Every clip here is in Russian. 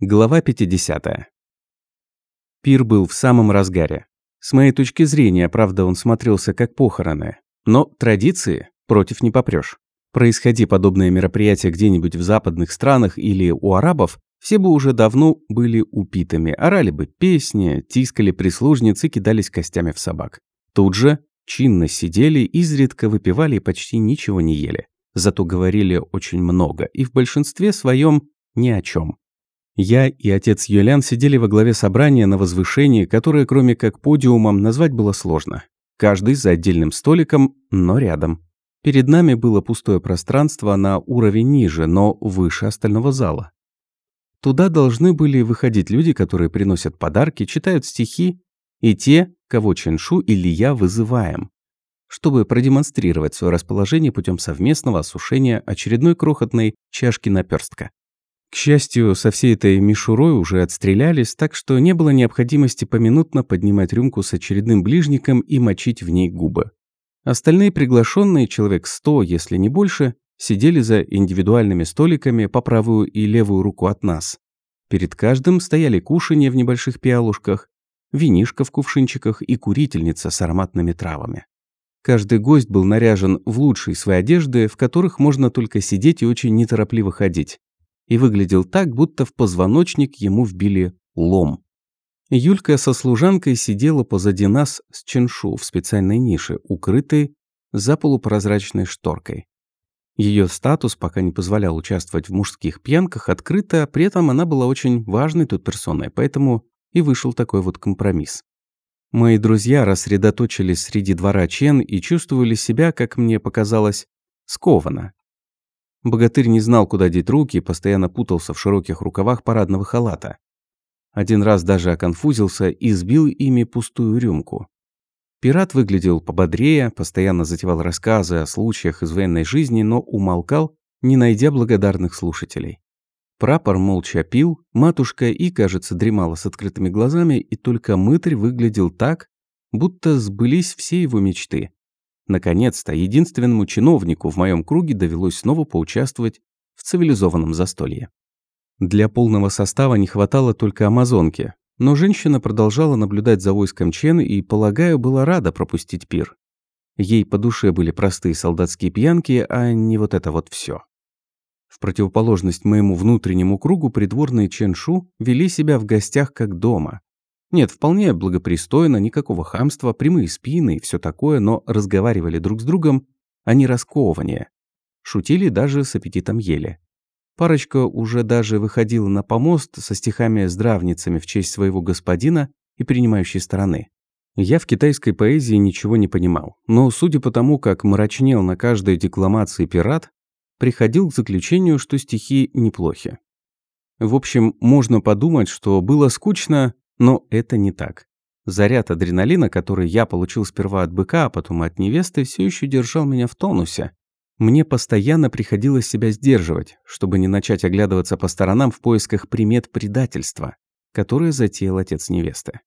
Глава 50. Пир был в самом разгаре. С моей точки зрения, правда, он смотрелся как похороны. Но традиции против не попрёшь. Происходи подобные мероприятия где-нибудь в западных странах или у арабов, все бы уже давно были упитыми, орали бы песни, тискали прислужницы и кидались костями в собак. Тут же чинно сидели, изредка выпивали и почти ничего не ели. Зато говорили очень много и в большинстве своем ни о чем. Я и отец Юлян сидели во главе собрания на возвышении, которое, кроме как подиумом, назвать было сложно. Каждый за отдельным столиком, но рядом. Перед нами было пустое пространство на уровень ниже, но выше остального зала. Туда должны были выходить люди, которые приносят подарки, читают стихи, и те, кого Ченшу или я вызываем, чтобы продемонстрировать свое расположение путем совместного осушения очередной крохотной чашки наперстка. К счастью, со всей этой мишурой уже отстрелялись, так что не было необходимости поминутно поднимать рюмку с очередным ближником и мочить в ней губы. Остальные приглашенные, человек сто, если не больше, сидели за индивидуальными столиками по правую и левую руку от нас. Перед каждым стояли кушанья в небольших пиалушках, винишко в кувшинчиках и курительница с ароматными травами. Каждый гость был наряжен в лучшие свои одежды, в которых можно только сидеть и очень неторопливо ходить и выглядел так, будто в позвоночник ему вбили лом. Юлька со служанкой сидела позади нас с Ченшу в специальной нише, укрытой за полупрозрачной шторкой. Ее статус пока не позволял участвовать в мужских пьянках открыто, при этом она была очень важной тут персоной, поэтому и вышел такой вот компромисс. Мои друзья рассредоточились среди двора Чен и чувствовали себя, как мне показалось, скованно. Богатырь не знал, куда деть руки и постоянно путался в широких рукавах парадного халата. Один раз даже оконфузился и сбил ими пустую рюмку. Пират выглядел пободрее, постоянно затевал рассказы о случаях из военной жизни, но умолкал, не найдя благодарных слушателей. Прапор молча пил, матушка и, кажется, дремала с открытыми глазами, и только мытарь выглядел так, будто сбылись все его мечты. Наконец-то единственному чиновнику в моем круге довелось снова поучаствовать в цивилизованном застолье. Для полного состава не хватало только амазонки, но женщина продолжала наблюдать за войском Чен и, полагаю, была рада пропустить пир. Ей по душе были простые солдатские пьянки, а не вот это вот все. В противоположность моему внутреннему кругу придворные Ченшу вели себя в гостях как дома, нет, вполне благопристойно, никакого хамства, прямые спины и все такое, но разговаривали друг с другом, а не раскованнее. Шутили даже с аппетитом ели. Парочка уже даже выходила на помост со стихами-здравницами в честь своего господина и принимающей стороны. Я в китайской поэзии ничего не понимал, но судя по тому, как мрачнел на каждой декламации пират, приходил к заключению, что стихи неплохи. В общем, можно подумать, что было скучно, но это не так. Заряд адреналина, который я получил сперва от быка, а потом от невесты, все еще держал меня в тонусе. Мне постоянно приходилось себя сдерживать, чтобы не начать оглядываться по сторонам в поисках примет предательства, которое затеял отец невесты.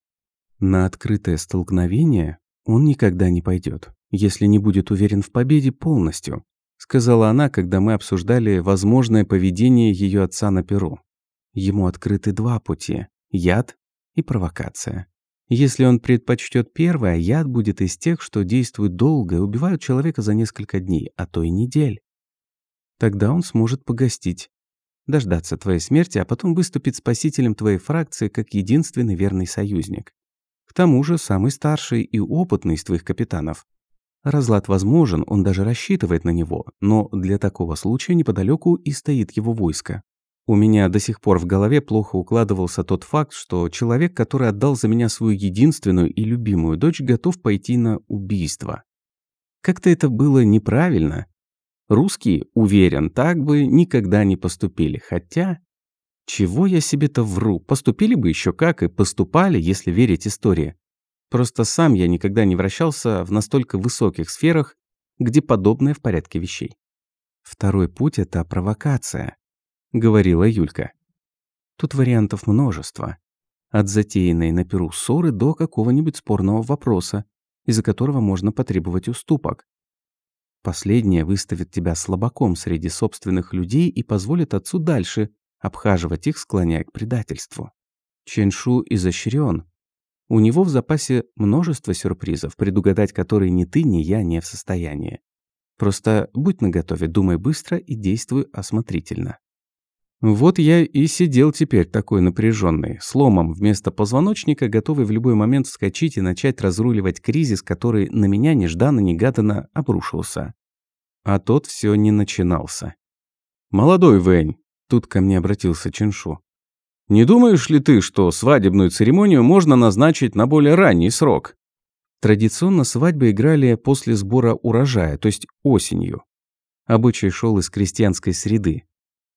На открытое столкновение он никогда не пойдет, если не будет уверен в победе полностью, сказала она, когда мы обсуждали возможное поведение ее отца на Перу. Ему открыты два пути – яд и провокация. Если он предпочтет первое, яд будет из тех, что действуют долго и убивают человека за несколько дней, а то и недель. Тогда он сможет погостить, дождаться твоей смерти, а потом выступить спасителем твоей фракции как единственный верный союзник. К тому же самый старший и опытный из твоих капитанов. Разлад возможен, он даже рассчитывает на него, но для такого случая неподалеку и стоит его войско. У меня до сих пор в голове плохо укладывался тот факт, что человек, который отдал за меня свою единственную и любимую дочь, готов пойти на убийство. Как-то это было неправильно. Русские, уверен, так бы никогда не поступили. Хотя, чего я себе-то вру? Поступили бы еще как и поступали, если верить истории. Просто сам я никогда не вращался в настолько высоких сферах, где подобное в порядке вещей. Второй путь – это провокация. — говорила Юлька. Тут вариантов множество. От затеянной на перу ссоры до какого-нибудь спорного вопроса, из-за которого можно потребовать уступок. Последнее выставит тебя слабаком среди собственных людей и позволит отцу дальше обхаживать их, склоняя к предательству. Ченшу изощрен. У него в запасе множество сюрпризов, предугадать которые ни ты, ни я не в состоянии. Просто будь наготове, думай быстро и действуй осмотрительно. Вот я и сидел теперь такой напряженный, сломом вместо позвоночника, готовый в любой момент вскочить и начать разруливать кризис, который на меня нежданно-негаданно обрушился. А тот все не начинался. «Молодой Вэнь», — тут ко мне обратился Ченшу, «не думаешь ли ты, что свадебную церемонию можно назначить на более ранний срок?» Традиционно свадьбы играли после сбора урожая, то есть осенью. Обычай шел из крестьянской среды.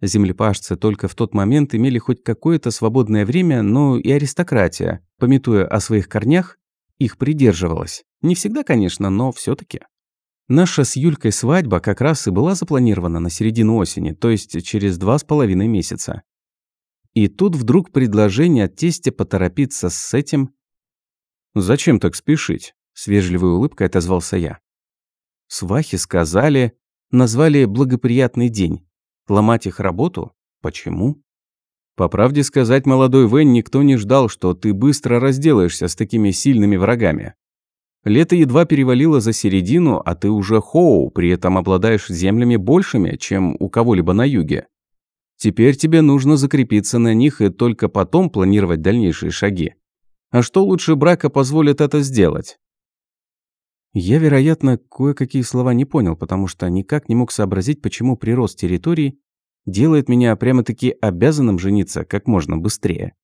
Землепашцы только в тот момент имели хоть какое-то свободное время, но и аристократия, пометуя о своих корнях, их придерживалась. Не всегда, конечно, но все таки Наша с Юлькой свадьба как раз и была запланирована на середину осени, то есть через два с половиной месяца. И тут вдруг предложение от тестя поторопиться с этим «Зачем так спешить?» – с вежливой улыбкой отозвался я. Свахи сказали, назвали благоприятный день. Ломать их работу? Почему? По правде сказать, молодой Вен, никто не ждал, что ты быстро разделаешься с такими сильными врагами. Лето едва перевалило за середину, а ты уже хоу, при этом обладаешь землями большими, чем у кого-либо на юге. Теперь тебе нужно закрепиться на них и только потом планировать дальнейшие шаги. А что лучше брака позволит это сделать? Я, вероятно, кое-какие слова не понял, потому что никак не мог сообразить, почему прирост территории делает меня прямо-таки обязанным жениться как можно быстрее.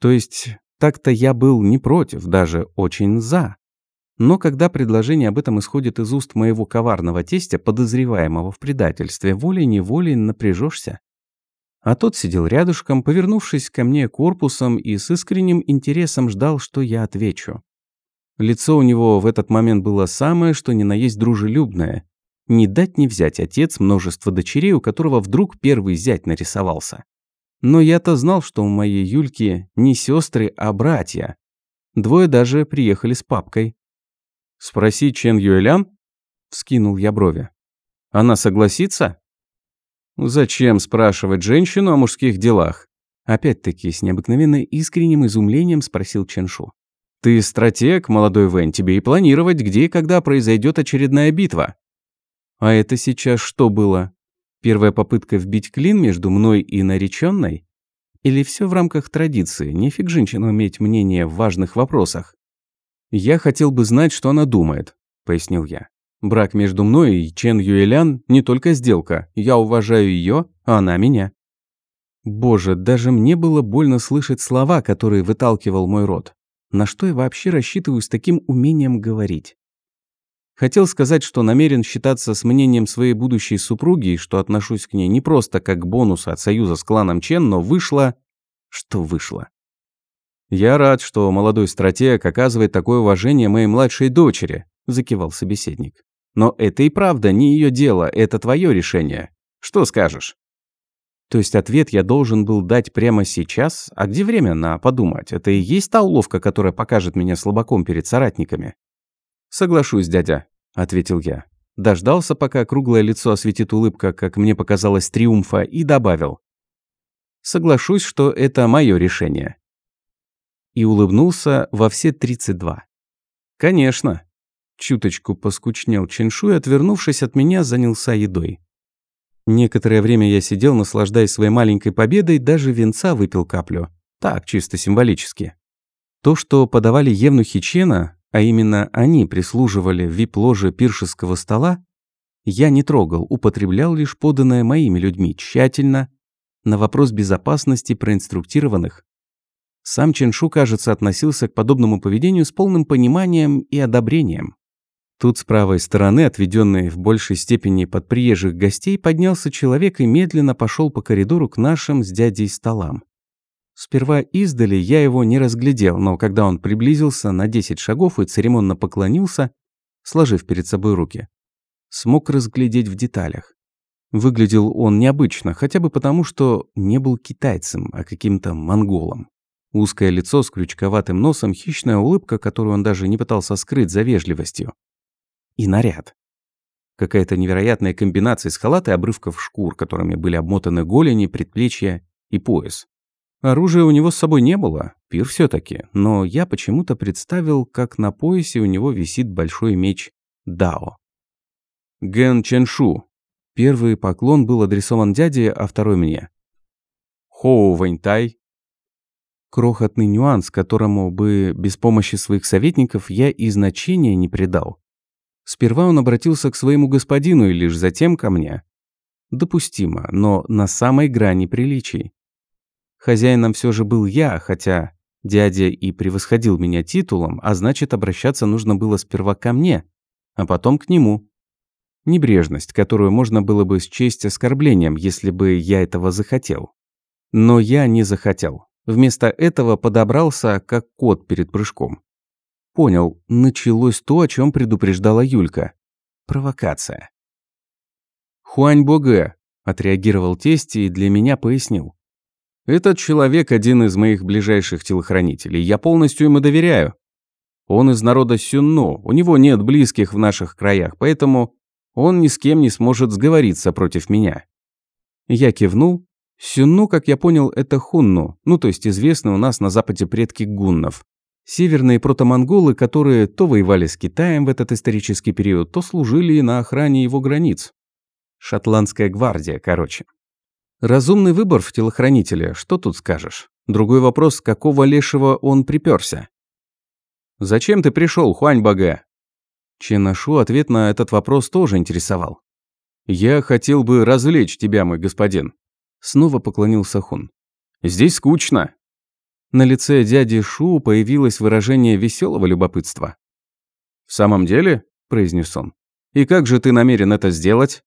То есть, так-то я был не против, даже очень за. Но когда предложение об этом исходит из уст моего коварного тестя, подозреваемого в предательстве, волей-неволей напряжешься. А тот сидел рядышком, повернувшись ко мне корпусом и с искренним интересом ждал, что я отвечу. Лицо у него в этот момент было самое, что ни на есть дружелюбное. Не дать не взять отец множество дочерей, у которого вдруг первый зять нарисовался. Но я-то знал, что у моей Юльки не сестры, а братья. Двое даже приехали с папкой. «Спроси Чен Юэлян?» – вскинул я брови. «Она согласится?» Зачем спрашивать женщину о мужских делах? Опять-таки, с необыкновенно искренним изумлением спросил Ченшу. Ты стратег, молодой Вэнь, тебе и планировать, где и когда произойдет очередная битва. А это сейчас что было? Первая попытка вбить клин между мной и нареченной? Или все в рамках традиции? Нефиг женщину иметь мнение в важных вопросах. Я хотел бы знать, что она думает, пояснил я. Брак между мной и Чен Юэлян не только сделка. Я уважаю ее, а она меня. Боже, даже мне было больно слышать слова, которые выталкивал мой род. На что я вообще рассчитываю с таким умением говорить? Хотел сказать, что намерен считаться с мнением своей будущей супруги и что отношусь к ней не просто как к бонусу от союза с кланом Чен, но вышло... Что вышло? «Я рад, что молодой стратег оказывает такое уважение моей младшей дочери», – закивал собеседник. Но это и правда не ее дело, это твое решение. Что скажешь? То есть ответ я должен был дать прямо сейчас? А где время на подумать? Это и есть та уловка, которая покажет меня слабаком перед соратниками? Соглашусь, дядя, ответил я. Дождался, пока круглое лицо осветит улыбка, как мне показалось, триумфа, и добавил. Соглашусь, что это мое решение. И улыбнулся во все 32. Конечно, Чуточку поскучнел Ченшу и, отвернувшись от меня, занялся едой. Некоторое время я сидел, наслаждаясь своей маленькой победой, даже венца выпил каплю. Так, чисто символически. То, что подавали евнухи Чена, а именно они прислуживали в вип-ложе пиршеского стола, я не трогал, употреблял лишь поданное моими людьми тщательно, на вопрос безопасности проинструктированных. Сам Ченшу, кажется, относился к подобному поведению с полным пониманием и одобрением. Тут с правой стороны, отведенной в большей степени под приезжих гостей, поднялся человек и медленно пошел по коридору к нашим с дядей столам. Сперва издали я его не разглядел, но когда он приблизился на 10 шагов и церемонно поклонился, сложив перед собой руки, смог разглядеть в деталях. Выглядел он необычно, хотя бы потому, что не был китайцем, а каким-то монголом. Узкое лицо с крючковатым носом, хищная улыбка, которую он даже не пытался скрыть за вежливостью и наряд. Какая-то невероятная комбинация из халата и обрывков шкур, которыми были обмотаны голени, предплечья и пояс. Оружия у него с собой не было, пир все таки но я почему-то представил, как на поясе у него висит большой меч Дао. Ген Ченшу. Первый поклон был адресован дяде, а второй мне. Хоу Вэньтай. Крохотный нюанс, которому бы без помощи своих советников я и значения не придал. Сперва он обратился к своему господину и лишь затем ко мне. Допустимо, но на самой грани приличий. Хозяином все же был я, хотя дядя и превосходил меня титулом, а значит, обращаться нужно было сперва ко мне, а потом к нему. Небрежность, которую можно было бы счесть оскорблением, если бы я этого захотел. Но я не захотел. Вместо этого подобрался, как кот перед прыжком. Понял, началось то, о чем предупреждала Юлька. Провокация. «Хуань Боге», – отреагировал тесть и для меня пояснил. «Этот человек один из моих ближайших телохранителей. Я полностью ему доверяю. Он из народа Сюнно, у него нет близких в наших краях, поэтому он ни с кем не сможет сговориться против меня». Я кивнул. Сюнну, как я понял, это хунну, ну то есть известны у нас на западе предки гуннов. Северные протомонголы, которые то воевали с Китаем в этот исторический период, то служили на охране его границ. Шотландская гвардия, короче. Разумный выбор в телохранителе, что тут скажешь? Другой вопрос, какого лешего он приперся? «Зачем ты пришел, Хуань Бага?» Ченашу ответ на этот вопрос тоже интересовал. «Я хотел бы развлечь тебя, мой господин», — снова поклонился Хун. «Здесь скучно». На лице дяди Шу появилось выражение веселого любопытства. «В самом деле?» – произнес он. «И как же ты намерен это сделать?»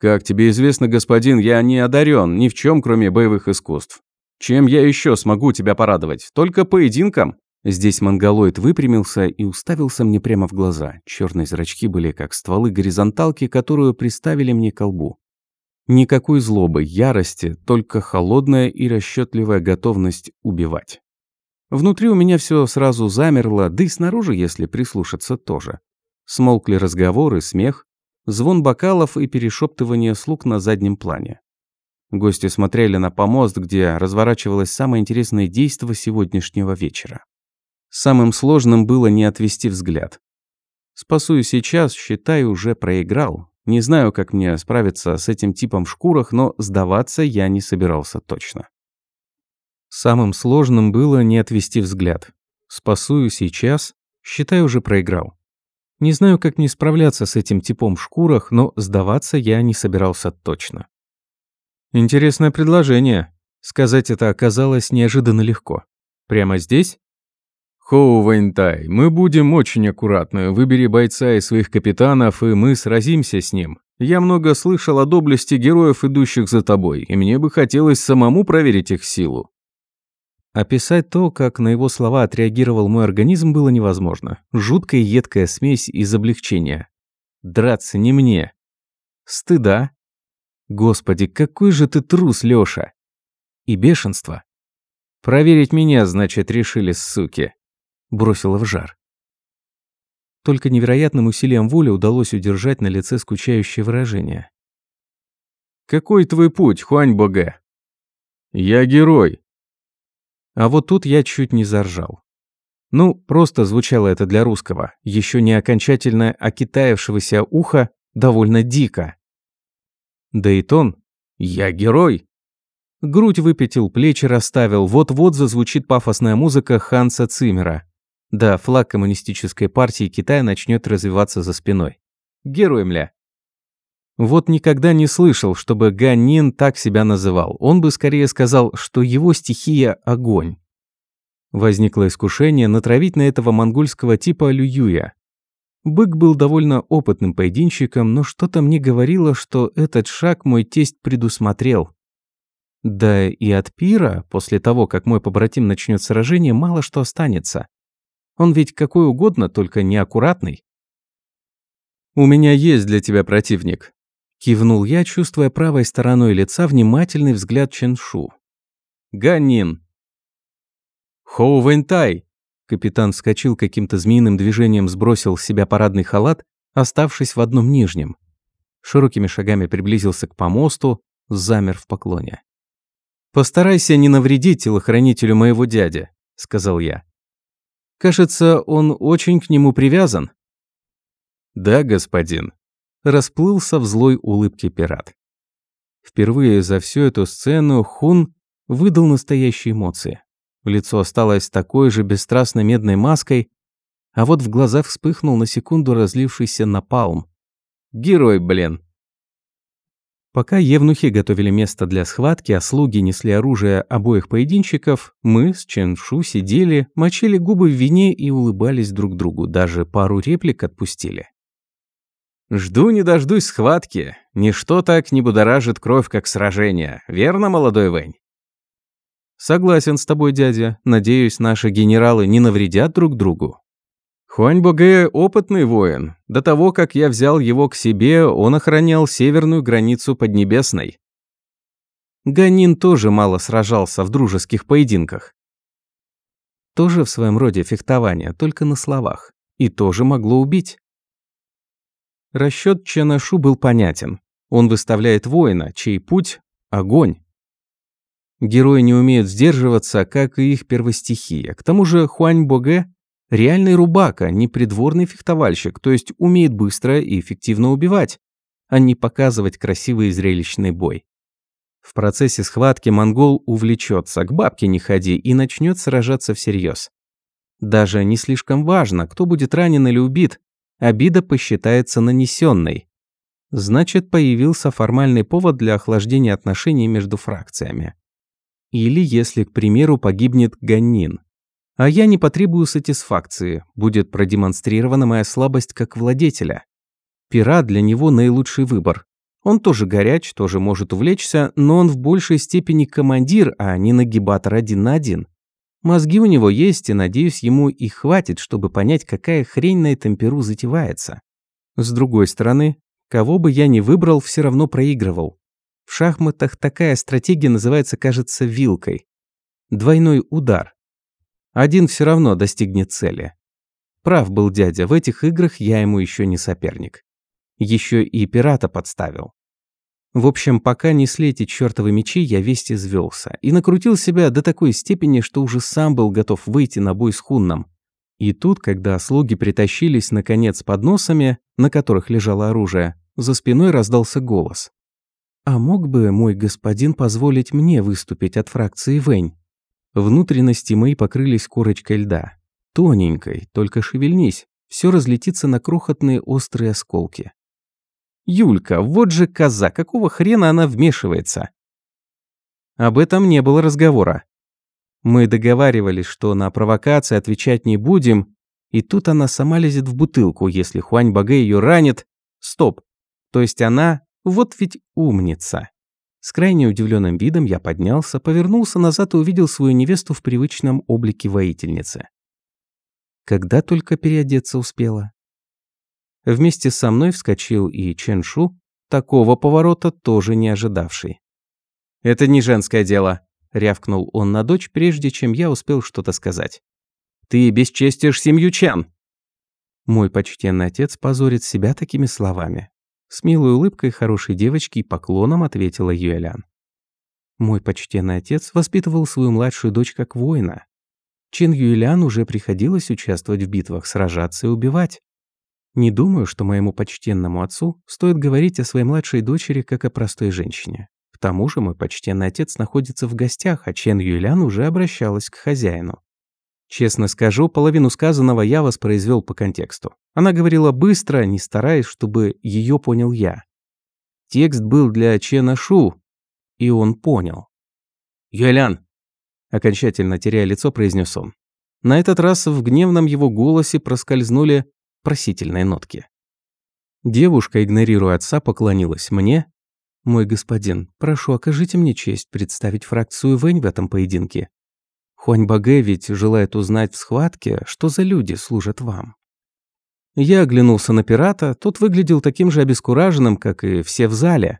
Как тебе известно, господин, я не одарен ни в чем, кроме боевых искусств. Чем я еще смогу тебя порадовать? Только поединком? Здесь монголоид выпрямился и уставился мне прямо в глаза. Черные зрачки были как стволы горизонталки, которую приставили мне к лбу. Никакой злобы, ярости, только холодная и расчетливая готовность убивать. Внутри у меня все сразу замерло, да и снаружи, если прислушаться, тоже. Смолкли разговоры, смех, звон бокалов и перешептывание слуг на заднем плане. Гости смотрели на помост, где разворачивалось самое интересное действо сегодняшнего вечера. Самым сложным было не отвести взгляд. Спасую сейчас, считай, уже проиграл. Не знаю, как мне справиться с этим типом в шкурах, но сдаваться я не собирался точно. Самым сложным было не отвести взгляд. Спасую сейчас, считай, уже проиграл. Не знаю, как не справляться с этим типом в шкурах, но сдаваться я не собирался точно. Интересное предложение. Сказать это оказалось неожиданно легко. Прямо здесь? Хоу Вэньтай, мы будем очень аккуратны. Выбери бойца из своих капитанов, и мы сразимся с ним. Я много слышал о доблести героев, идущих за тобой, и мне бы хотелось самому проверить их силу. Описать то, как на его слова отреагировал мой организм, было невозможно. Жуткая едкая смесь из облегчения. Драться не мне. Стыда. Господи, какой же ты трус, Лёша. И бешенство. Проверить меня, значит, решили, суки. Бросила в жар. Только невероятным усилием воли удалось удержать на лице скучающее выражение. «Какой твой путь, Хуань Бога?» «Я герой», а вот тут я чуть не заржал. Ну, просто звучало это для русского, еще не окончательно окитаевшегося уха, довольно дико. Да и тон «Я герой!» Грудь выпятил, плечи расставил, вот-вот зазвучит пафосная музыка Ханса Циммера. Да, флаг коммунистической партии Китая начнет развиваться за спиной. Герой, мля. Вот никогда не слышал, чтобы Ганин так себя называл. Он бы скорее сказал, что его стихия – огонь. Возникло искушение натравить на этого монгольского типа Лююя. Бык был довольно опытным поединщиком, но что-то мне говорило, что этот шаг мой тесть предусмотрел. Да и от пира, после того, как мой побратим начнет сражение, мало что останется. Он ведь какой угодно, только неаккуратный. «У меня есть для тебя противник», Кивнул я, чувствуя правой стороной лица внимательный взгляд Ченшу. «Ганнин!» «Хоу Вэньтай!» Капитан вскочил каким-то змеиным движением, сбросил с себя парадный халат, оставшись в одном нижнем. Широкими шагами приблизился к помосту, замер в поклоне. «Постарайся не навредить телохранителю моего дяди», — сказал я. «Кажется, он очень к нему привязан». «Да, господин», — расплылся в злой улыбке пират. Впервые за всю эту сцену Хун выдал настоящие эмоции. Лицо осталось такой же бесстрастной медной маской, а вот в глазах вспыхнул на секунду разлившийся напалм. Герой, блин. Пока евнухи готовили место для схватки, а слуги несли оружие обоих поединщиков, мы с Ченшу сидели, мочили губы в вине и улыбались друг другу, даже пару реплик отпустили. «Жду не дождусь схватки. Ничто так не будоражит кровь, как сражение. Верно, молодой Вэнь?» «Согласен с тобой, дядя. Надеюсь, наши генералы не навредят друг другу». Хуань Боге – опытный воин. До того, как я взял его к себе, он охранял северную границу Поднебесной. Ганин тоже мало сражался в дружеских поединках. Тоже в своем роде фехтование, только на словах. И тоже могло убить. Расчет Чанашу был понятен. Он выставляет воина, чей путь – огонь. Герои не умеют сдерживаться, как и их первостихия. К тому же Хуань Боге – реальный рубака, не придворный фехтовальщик, то есть умеет быстро и эффективно убивать, а не показывать красивый и зрелищный бой. В процессе схватки монгол увлечется, к бабке не ходи, и начнет сражаться всерьез. Даже не слишком важно, кто будет ранен или убит, обида посчитается нанесенной. Значит, появился формальный повод для охлаждения отношений между фракциями. Или если, к примеру, погибнет Ганнин. А я не потребую сатисфакции, будет продемонстрирована моя слабость как владетеля. Пират для него наилучший выбор. Он тоже горяч, тоже может увлечься, но он в большей степени командир, а не нагибатор один на один. Мозги у него есть, и, надеюсь, ему и хватит, чтобы понять, какая хрень на этом перу затевается. С другой стороны, кого бы я ни выбрал, все равно проигрывал. В шахматах такая стратегия называется, кажется, вилкой. Двойной удар. Один все равно достигнет цели. Прав был дядя, в этих играх я ему еще не соперник. Еще и пирата подставил. В общем, пока несли эти чертовы мечи, я весь извелся и накрутил себя до такой степени, что уже сам был готов выйти на бой с Хунном. И тут, когда слуги притащились, наконец, под носами, на которых лежало оружие, за спиной раздался голос. «А мог бы мой господин позволить мне выступить от фракции Вэнь?» Внутренности мои покрылись корочкой льда. Тоненькой, только шевельнись, все разлетится на крохотные острые осколки. Юлька, вот же коза, какого хрена она вмешивается? Об этом не было разговора. Мы договаривались, что на провокации отвечать не будем, и тут она сама лезет в бутылку, если Хуань Багэ ее ранит. Стоп. То есть она вот ведь умница. С крайне удивленным видом я поднялся, повернулся назад и увидел свою невесту в привычном облике воительницы. Когда только переодеться успела. Вместе со мной вскочил и Ченшу, такого поворота тоже не ожидавший. «Это не женское дело», — рявкнул он на дочь, прежде чем я успел что-то сказать. «Ты бесчестишь семью Чан!» Мой почтенный отец позорит себя такими словами. С милой улыбкой хорошей девочки и поклоном ответила Юэлян. Мой почтенный отец воспитывал свою младшую дочь как воина. Чин Юэлян уже приходилось участвовать в битвах, сражаться и убивать. Не думаю, что моему почтенному отцу стоит говорить о своей младшей дочери как о простой женщине. К тому же мой почтенный отец находится в гостях, а Чен Юэлян уже обращалась к хозяину. Честно скажу, половину сказанного я воспроизвел по контексту. Она говорила быстро, не стараясь, чтобы ее понял я. Текст был для Чена Шу, и он понял. «Юэлян!» Окончательно теряя лицо, произнес он. На этот раз в гневном его голосе проскользнули просительные нотки. Девушка, игнорируя отца, поклонилась мне. «Мой господин, прошу, окажите мне честь представить фракцию Вэнь в этом поединке. Хуань Багэ ведь желает узнать в схватке, что за люди служат вам. Я оглянулся на пирата, тот выглядел таким же обескураженным, как и все в зале.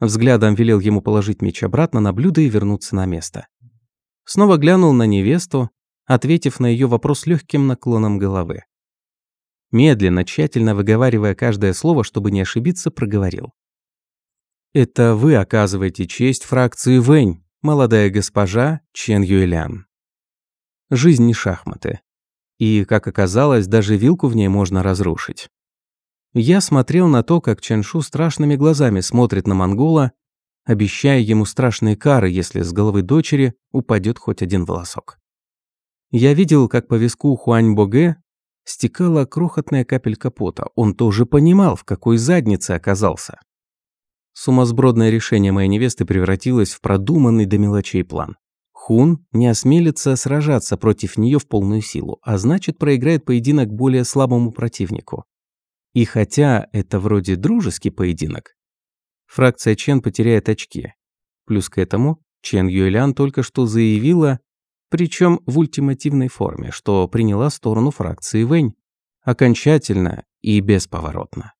Взглядом велел ему положить меч обратно на блюдо и вернуться на место. Снова глянул на невесту, ответив на ее вопрос легким наклоном головы. Медленно, тщательно выговаривая каждое слово, чтобы не ошибиться, проговорил. «Это вы оказываете честь фракции Вэнь, молодая госпожа Чен Юэлян. Жизнь не шахматы. И, как оказалось, даже вилку в ней можно разрушить. Я смотрел на то, как Ченшу страшными глазами смотрит на монгола, обещая ему страшные кары, если с головы дочери упадет хоть один волосок. Я видел, как по виску Хуань Боге стекала крохотная капелька пота. Он тоже понимал, в какой заднице оказался. Сумасбродное решение моей невесты превратилось в продуманный до мелочей план. Хун не осмелится сражаться против нее в полную силу, а значит проиграет поединок более слабому противнику. И хотя это вроде дружеский поединок, фракция Чен потеряет очки. Плюс к этому Чен Юэлян только что заявила, причем в ультимативной форме, что приняла сторону фракции Вэнь. Окончательно и бесповоротно.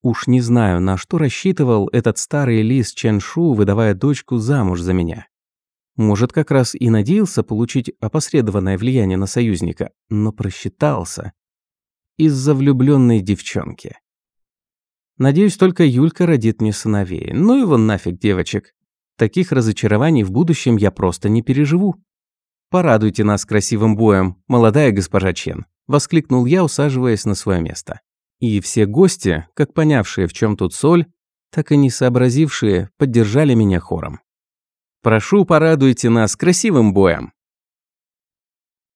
Уж не знаю, на что рассчитывал этот старый лис Ченшу, выдавая дочку замуж за меня. Может, как раз и надеялся получить опосредованное влияние на союзника, но просчитался. Из-за влюбленной девчонки. Надеюсь, только Юлька родит мне сыновей. Ну его нафиг, девочек. Таких разочарований в будущем я просто не переживу. «Порадуйте нас красивым боем, молодая госпожа Чен», – воскликнул я, усаживаясь на свое место. И все гости, как понявшие, в чем тут соль, так и не сообразившие, поддержали меня хором. «Прошу, порадуйте нас красивым боем».